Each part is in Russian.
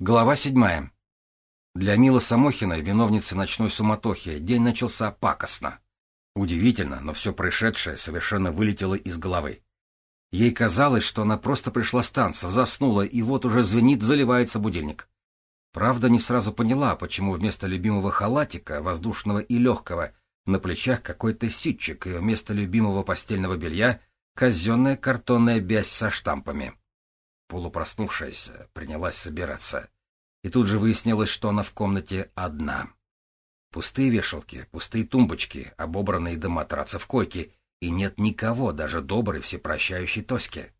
Глава седьмая. Для Милы Самохиной, виновницы ночной суматохи, день начался пакостно. Удивительно, но все происшедшее совершенно вылетело из головы. Ей казалось, что она просто пришла с танцев, заснула, и вот уже звенит, заливается будильник. Правда, не сразу поняла, почему вместо любимого халатика, воздушного и легкого, на плечах какой-то ситчик, и вместо любимого постельного белья — казенная картонная бязь со штампами. Полупроснувшаяся принялась собираться. И тут же выяснилось, что она в комнате одна. Пустые вешалки, пустые тумбочки, обобранные до матрацев койки, и нет никого, даже доброй всепрощающей Тоськи.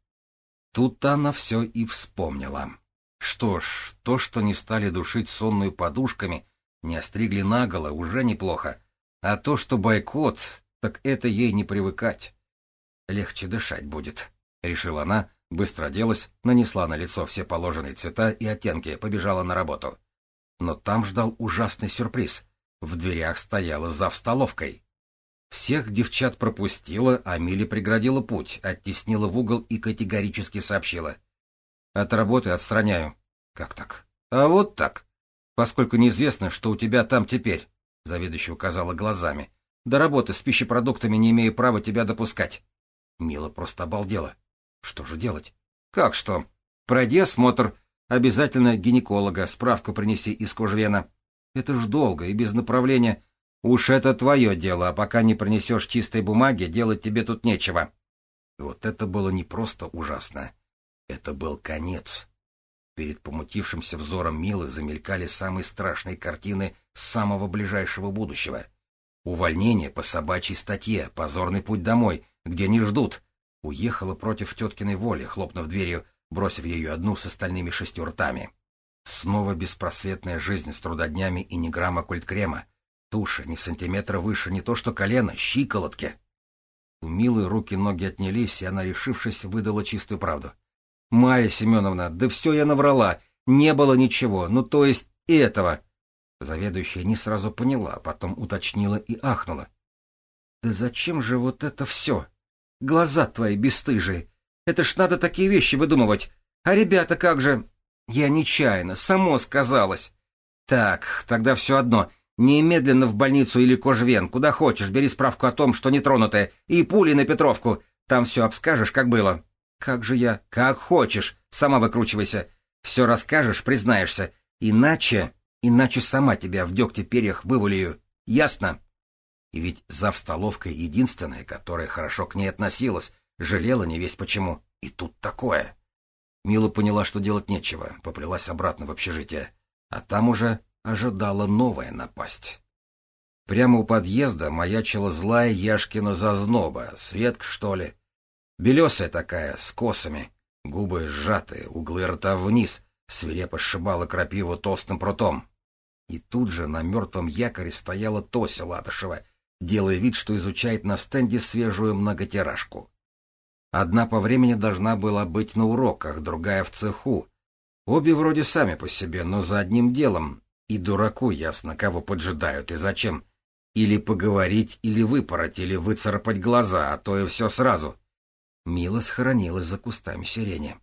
Тут-то она все и вспомнила. Что ж, то, что не стали душить сонную подушками, не остригли наголо, уже неплохо. А то, что бойкот, так это ей не привыкать. Легче дышать будет, — решила она, Быстро оделась, нанесла на лицо все положенные цвета и оттенки, побежала на работу. Но там ждал ужасный сюрприз. В дверях стояла зав столовкой. Всех девчат пропустила, а Миле преградила путь, оттеснила в угол и категорически сообщила. «От работы отстраняю». «Как так?» «А вот так. Поскольку неизвестно, что у тебя там теперь», — заведующая указала глазами. «До работы с пищепродуктами не имею права тебя допускать». Мила просто обалдела. Что же делать? Как что? Пройди осмотр. Обязательно гинеколога, справку принеси из кожвена. Это ж долго и без направления. Уж это твое дело, а пока не принесешь чистой бумаги, делать тебе тут нечего. Вот это было не просто ужасно. Это был конец. Перед помутившимся взором Милы замелькали самые страшные картины самого ближайшего будущего. Увольнение по собачьей статье, позорный путь домой, где не ждут, Уехала против теткиной воли, хлопнув дверью, бросив ее одну с остальными шестью ртами. Снова беспросветная жизнь с трудоднями и ни грамма культкрема. Туша ни сантиметра выше, не то что колено, щиколотки. У Милы руки-ноги отнялись, и она, решившись, выдала чистую правду. — Марья Семеновна, да все я наврала, не было ничего, ну то есть этого. Заведующая не сразу поняла, потом уточнила и ахнула. — Да зачем же вот это все? Глаза твои бесстыжие. Это ж надо такие вещи выдумывать. А ребята как же? Я нечаянно, само сказалось. Так, тогда все одно. Немедленно в больницу или кожвен, куда хочешь, бери справку о том, что нетронутая, и пули на Петровку. Там все обскажешь, как было. Как же я? Как хочешь. Сама выкручивайся. Все расскажешь, признаешься. Иначе... Иначе сама тебя в дегте перьях вывалю. Ясно? И ведь зав столовкой единственная, которая хорошо к ней относилась, жалела не весть почему. И тут такое. Мила поняла, что делать нечего, поплелась обратно в общежитие. А там уже ожидала новая напасть. Прямо у подъезда маячила злая Яшкина зазноба, Светка, что ли. Белесая такая, с косами, губы сжатые, углы рта вниз, свирепо сшибала крапиву толстым прутом. И тут же на мертвом якоре стояла Тося Латышева делая вид, что изучает на стенде свежую многотиражку. Одна по времени должна была быть на уроках, другая в цеху. Обе вроде сами по себе, но за одним делом. И дураку ясно, кого поджидают и зачем. Или поговорить, или выпороть, или выцарапать глаза, а то и все сразу. Мила схоронилась за кустами сирени.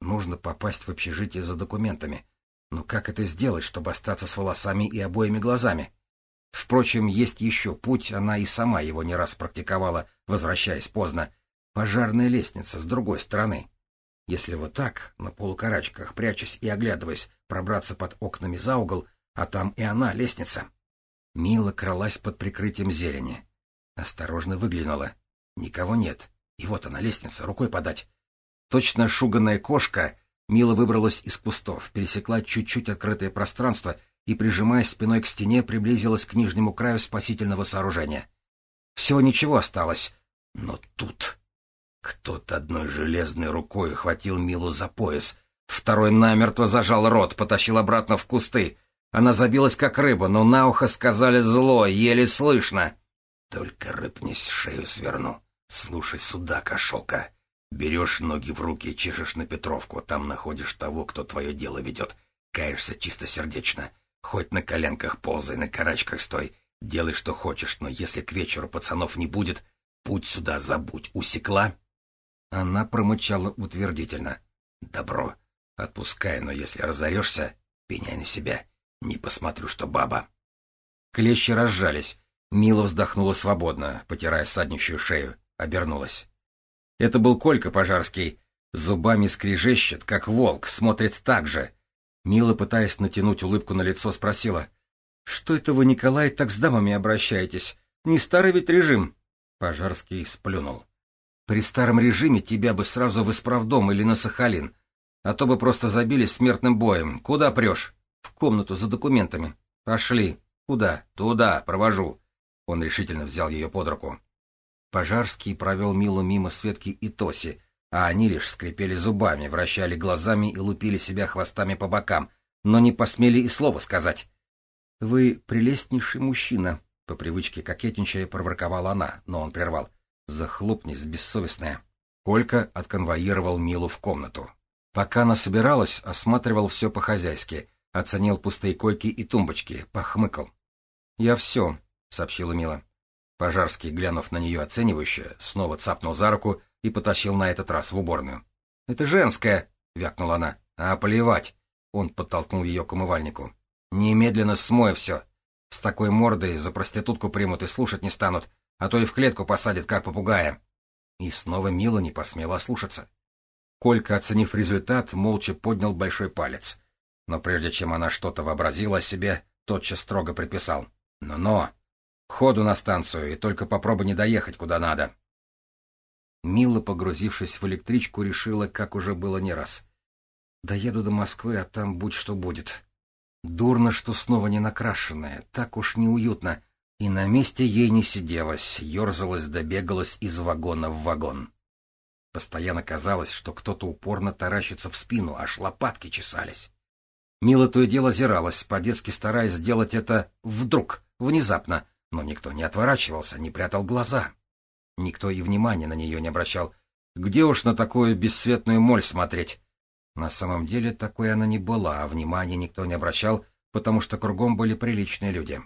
Нужно попасть в общежитие за документами. Но как это сделать, чтобы остаться с волосами и обоими глазами? Впрочем, есть еще путь, она и сама его не раз практиковала, возвращаясь поздно. Пожарная лестница с другой стороны. Если вот так, на полукарачках, прячась и оглядываясь, пробраться под окнами за угол, а там и она, лестница. Мила кралась под прикрытием зелени. Осторожно выглянула. Никого нет. И вот она, лестница, рукой подать. Точно шуганная кошка, Мила выбралась из кустов, пересекла чуть-чуть открытое пространство — и, прижимаясь спиной к стене, приблизилась к нижнему краю спасительного сооружения. Всего ничего осталось, но тут... Кто-то одной железной рукой хватил Милу за пояс, второй намертво зажал рот, потащил обратно в кусты. Она забилась, как рыба, но на ухо сказали зло, еле слышно. «Только рыпнись, шею сверну. Слушай сюда, кошелка. Берешь ноги в руки, чешешь на Петровку, там находишь того, кто твое дело ведет. Каешься чистосердечно. Хоть на коленках ползай, на карачках стой, делай, что хочешь, но если к вечеру пацанов не будет, путь сюда забудь, усекла?» Она промычала утвердительно. «Добро. Отпускай, но если разорешься, Пеняй на себя. Не посмотрю, что баба. Клещи разжались. Мила вздохнула свободно, потирая саднищую шею. Обернулась. Это был Колька Пожарский. Зубами скрежещет, как волк, смотрит так же. Мила, пытаясь натянуть улыбку на лицо, спросила. — Что это вы, Николай, так с дамами обращаетесь? Не старый ведь режим? Пожарский сплюнул. — При старом режиме тебя бы сразу в исправдом или на Сахалин. А то бы просто забили смертным боем. Куда прешь? — В комнату за документами. — Пошли. — Куда? — Туда. Провожу. Он решительно взял ее под руку. Пожарский провел Милу мимо Светки и Тоси, а они лишь скрипели зубами, вращали глазами и лупили себя хвостами по бокам, но не посмели и слова сказать. — Вы прелестнейший мужчина, — по привычке кокетничая проворковала она, но он прервал. — Захлопнись, бессовестная. Колька отконвоировал Милу в комнату. Пока она собиралась, осматривал все по-хозяйски, оценил пустые койки и тумбочки, похмыкал. — Я все, — сообщила Мила. Пожарский, глянув на нее оценивающе, снова цапнул за руку и потащил на этот раз в уборную. — Это женская! — вякнула она. — А плевать! Он подтолкнул ее к умывальнику. — Немедленно смой все. С такой мордой за проститутку примут и слушать не станут, а то и в клетку посадят, как попугая. И снова Мила не посмела слушаться. Колька, оценив результат, молча поднял большой палец. Но прежде чем она что-то вообразила о себе, тотчас строго предписал. «Но-но! Ходу на станцию, и только попробуй не доехать куда надо. Мила, погрузившись в электричку, решила, как уже было не раз. Доеду до Москвы, а там будь что будет. Дурно, что снова не накрашенная, так уж неуютно, и на месте ей не сиделась, ерзалась добегалась из вагона в вагон. Постоянно казалось, что кто-то упорно таращится в спину, аж лопатки чесались. Мила то и дело озиралась, по-детски стараясь сделать это вдруг, внезапно, но никто не отворачивался, не прятал глаза. Никто и внимания на нее не обращал. Где уж на такую бесцветную моль смотреть? На самом деле такой она не была, а внимания никто не обращал, потому что кругом были приличные люди.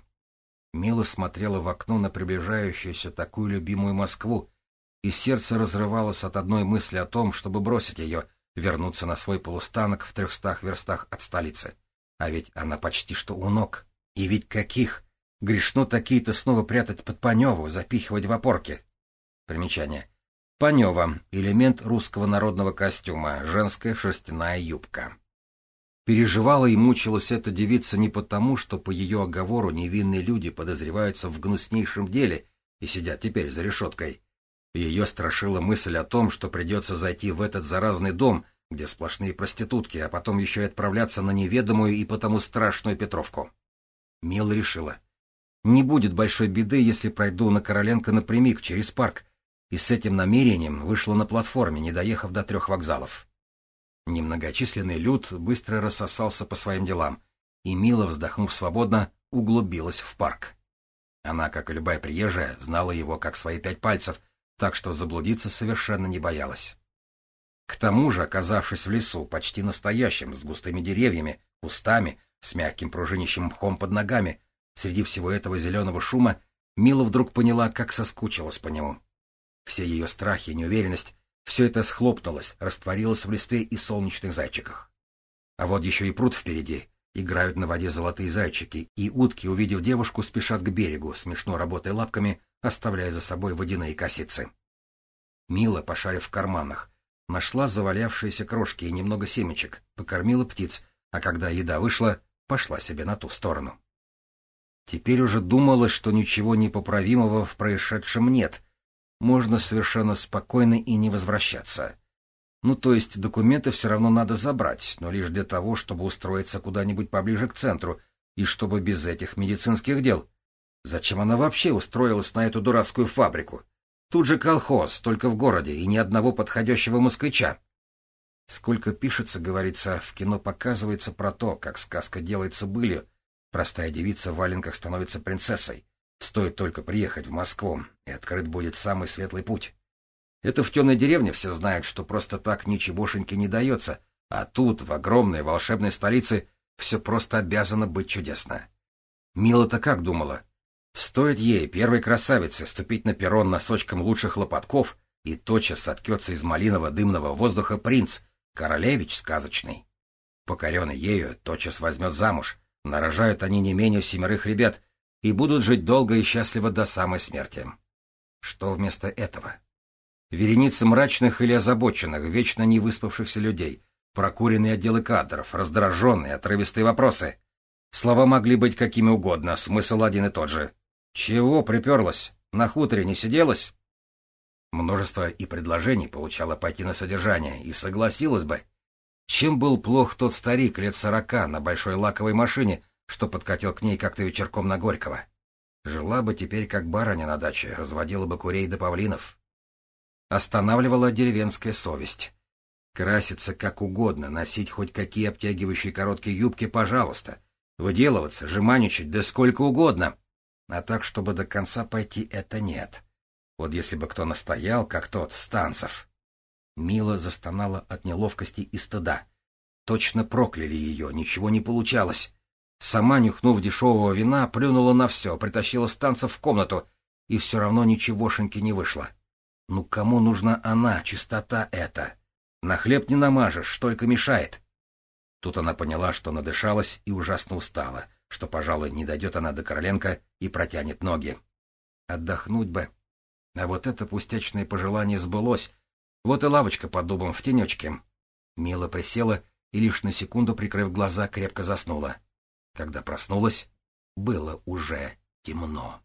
Мила смотрела в окно на приближающуюся такую любимую Москву, и сердце разрывалось от одной мысли о том, чтобы бросить ее, вернуться на свой полустанок в трехстах верстах от столицы. А ведь она почти что у ног. И ведь каких! Грешно такие-то снова прятать под Паневу, запихивать в опорки. Примечание. Панева — элемент русского народного костюма, женская шерстяная юбка. Переживала и мучилась эта девица не потому, что по ее оговору невинные люди подозреваются в гнуснейшем деле и сидят теперь за решеткой. Ее страшила мысль о том, что придется зайти в этот заразный дом, где сплошные проститутки, а потом еще и отправляться на неведомую и потому страшную Петровку. Мила решила — не будет большой беды, если пройду на Короленко напрямик через парк, и с этим намерением вышла на платформе, не доехав до трех вокзалов. Немногочисленный люд быстро рассосался по своим делам, и Мила, вздохнув свободно, углубилась в парк. Она, как и любая приезжая, знала его как свои пять пальцев, так что заблудиться совершенно не боялась. К тому же, оказавшись в лесу, почти настоящим, с густыми деревьями, кустами, с мягким пружинищем мхом под ногами, Среди всего этого зеленого шума Мила вдруг поняла, как соскучилась по нему. Все ее страхи и неуверенность, все это схлопнулось, растворилось в листве и солнечных зайчиках. А вот еще и пруд впереди. Играют на воде золотые зайчики, и утки, увидев девушку, спешат к берегу, смешно работая лапками, оставляя за собой водяные косицы. Мила, пошарив в карманах, нашла завалявшиеся крошки и немного семечек, покормила птиц, а когда еда вышла, пошла себе на ту сторону. Теперь уже думала, что ничего непоправимого в происшедшем нет. Можно совершенно спокойно и не возвращаться. Ну, то есть документы все равно надо забрать, но лишь для того, чтобы устроиться куда-нибудь поближе к центру, и чтобы без этих медицинских дел. Зачем она вообще устроилась на эту дурацкую фабрику? Тут же колхоз, только в городе, и ни одного подходящего москвича. Сколько пишется, говорится, в кино показывается про то, как сказка делается былью, Простая девица в валенках становится принцессой. Стоит только приехать в Москву, и открыт будет самый светлый путь. Это в темной деревне все знают, что просто так ничегошеньки не дается, а тут, в огромной волшебной столице, все просто обязано быть чудесно. Мила-то как думала? Стоит ей, первой красавице, ступить на перрон носочком лучших лопатков, и тотчас соткется из малинового дымного воздуха принц, королевич сказочный. Покоренный ею, тотчас возьмет замуж, нарожают они не менее семерых ребят и будут жить долго и счастливо до самой смерти. Что вместо этого? Вереница мрачных или озабоченных, вечно не выспавшихся людей, прокуренные отделы кадров, раздраженные, отрывистые вопросы. Слова могли быть какими угодно, смысл один и тот же. Чего приперлась? На хуторе не сиделась? Множество и предложений получала пойти на содержание, и согласилась бы. Чем был плох тот старик лет сорока на большой лаковой машине, что подкатил к ней как-то вечерком на Горького? Жила бы теперь как барыня на даче, разводила бы курей до павлинов. Останавливала деревенская совесть. Краситься как угодно, носить хоть какие обтягивающие короткие юбки, пожалуйста. Выделываться, жеманничать, да сколько угодно. А так, чтобы до конца пойти, это нет. Вот если бы кто настоял, как тот, Станцев. Мила застонала от неловкости и стыда. Точно прокляли ее, ничего не получалось. Сама, нюхнув дешевого вина, плюнула на все, притащила станцев в комнату, и все равно ничегошеньки не вышло. Ну кому нужна она, чистота эта? На хлеб не намажешь, только мешает. Тут она поняла, что надышалась и ужасно устала, что, пожалуй, не дойдет она до Короленко и протянет ноги. Отдохнуть бы. А вот это пустячное пожелание сбылось. Вот и лавочка под дубом в тенечке. Мила присела и лишь на секунду, прикрыв глаза, крепко заснула. Когда проснулась, было уже темно.